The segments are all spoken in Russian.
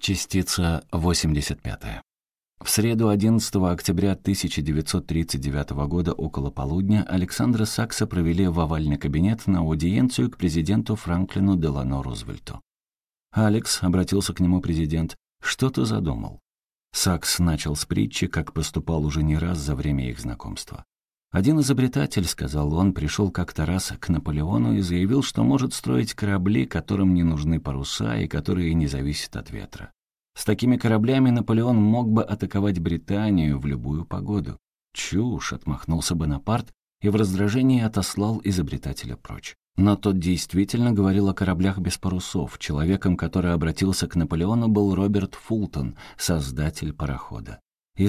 Частица 85. В среду 11 октября 1939 года около полудня Александра Сакса провели в овальный кабинет на аудиенцию к президенту Франклину Делано Рузвельту. «Алекс», — обратился к нему президент, — «что ты задумал?» Сакс начал с притчи, как поступал уже не раз за время их знакомства. Один изобретатель, сказал он, пришел как-то раз к Наполеону и заявил, что может строить корабли, которым не нужны паруса и которые не зависят от ветра. С такими кораблями Наполеон мог бы атаковать Британию в любую погоду. Чушь, отмахнулся Бонапарт и в раздражении отослал изобретателя прочь. Но тот действительно говорил о кораблях без парусов. Человеком, который обратился к Наполеону, был Роберт Фултон, создатель парохода. И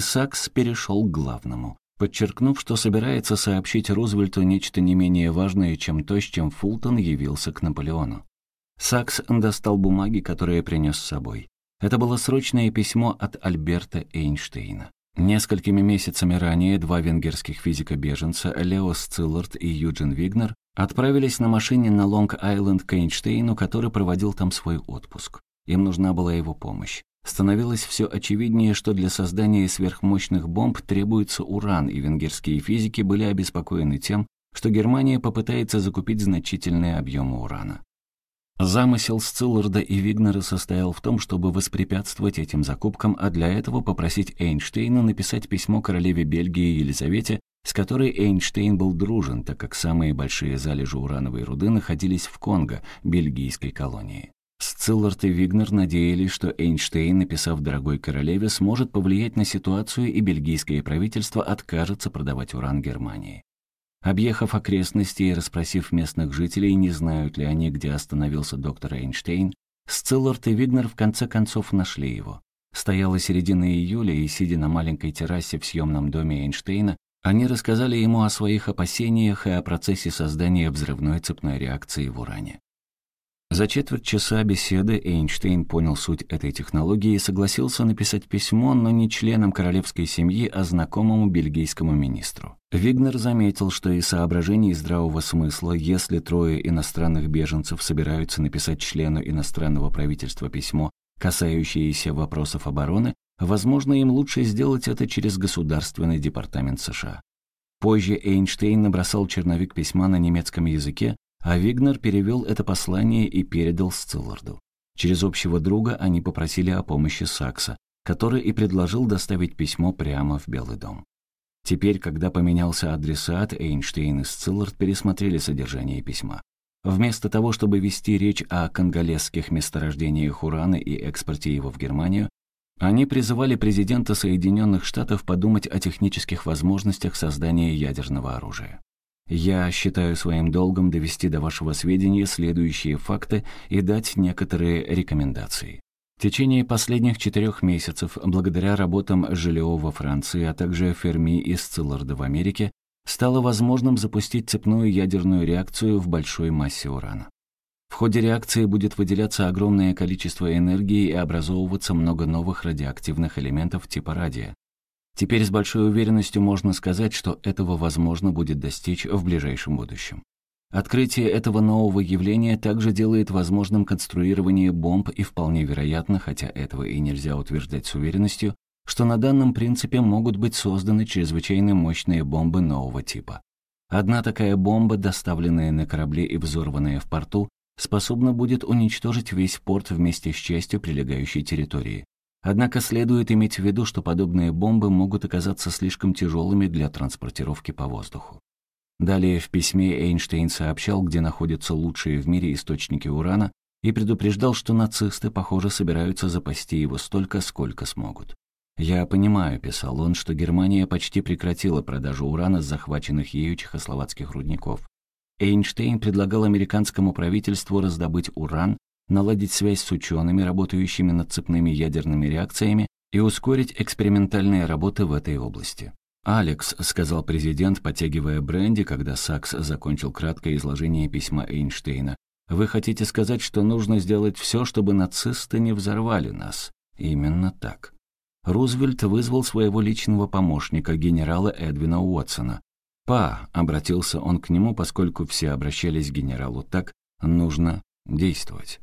перешел к главному подчеркнув, что собирается сообщить Рузвельту нечто не менее важное, чем то, с чем Фултон явился к Наполеону. Сакс достал бумаги, которые принес с собой. Это было срочное письмо от Альберта Эйнштейна. Несколькими месяцами ранее два венгерских физика-беженца, Лео Сциллард и Юджин Вигнер, отправились на машине на Лонг-Айленд к Эйнштейну, который проводил там свой отпуск. Им нужна была его помощь. Становилось все очевиднее, что для создания сверхмощных бомб требуется уран, и венгерские физики были обеспокоены тем, что Германия попытается закупить значительные объемы урана. Замысел Сцилларда и Вигнера состоял в том, чтобы воспрепятствовать этим закупкам, а для этого попросить Эйнштейна написать письмо королеве Бельгии Елизавете, с которой Эйнштейн был дружен, так как самые большие залежи урановой руды находились в Конго, бельгийской колонии. Сциллард и Вигнер надеялись, что Эйнштейн, написав «Дорогой королеве», сможет повлиять на ситуацию, и бельгийское правительство откажется продавать уран Германии. Объехав окрестности и расспросив местных жителей, не знают ли они, где остановился доктор Эйнштейн, Сциллард и Вигнер в конце концов нашли его. Стояла середина июля, и, сидя на маленькой террасе в съемном доме Эйнштейна, они рассказали ему о своих опасениях и о процессе создания взрывной цепной реакции в уране. За четверть часа беседы Эйнштейн понял суть этой технологии и согласился написать письмо, но не членам королевской семьи, а знакомому бельгийскому министру. Вигнер заметил, что из соображений здравого смысла, если трое иностранных беженцев собираются написать члену иностранного правительства письмо, касающееся вопросов обороны, возможно, им лучше сделать это через Государственный департамент США. Позже Эйнштейн набросал черновик письма на немецком языке, а Вигнер перевел это послание и передал Сцилларду. Через общего друга они попросили о помощи Сакса, который и предложил доставить письмо прямо в Белый дом. Теперь, когда поменялся адресат, Эйнштейн и Сциллард пересмотрели содержание письма. Вместо того, чтобы вести речь о конголезских месторождениях урана и экспорте его в Германию, они призывали президента Соединенных Штатов подумать о технических возможностях создания ядерного оружия. Я считаю своим долгом довести до вашего сведения следующие факты и дать некоторые рекомендации. В течение последних четырех месяцев, благодаря работам Желео во Франции, а также Ферми и Сцилларда в Америке, стало возможным запустить цепную ядерную реакцию в большой массе урана. В ходе реакции будет выделяться огромное количество энергии и образовываться много новых радиоактивных элементов типа радия. Теперь с большой уверенностью можно сказать, что этого возможно будет достичь в ближайшем будущем. Открытие этого нового явления также делает возможным конструирование бомб и вполне вероятно, хотя этого и нельзя утверждать с уверенностью, что на данном принципе могут быть созданы чрезвычайно мощные бомбы нового типа. Одна такая бомба, доставленная на корабле и взорванная в порту, способна будет уничтожить весь порт вместе с частью прилегающей территории. Однако следует иметь в виду, что подобные бомбы могут оказаться слишком тяжелыми для транспортировки по воздуху. Далее в письме Эйнштейн сообщал, где находятся лучшие в мире источники урана, и предупреждал, что нацисты, похоже, собираются запасти его столько, сколько смогут. «Я понимаю», — писал он, — что Германия почти прекратила продажу урана с захваченных ею чехословацких рудников. Эйнштейн предлагал американскому правительству раздобыть уран наладить связь с учеными, работающими над цепными ядерными реакциями, и ускорить экспериментальные работы в этой области. «Алекс», — сказал президент, потягивая бренди, когда Сакс закончил краткое изложение письма Эйнштейна, «вы хотите сказать, что нужно сделать все, чтобы нацисты не взорвали нас?» Именно так. Рузвельт вызвал своего личного помощника, генерала Эдвина Уотсона. «Па», — обратился он к нему, поскольку все обращались к генералу так, — «нужно действовать».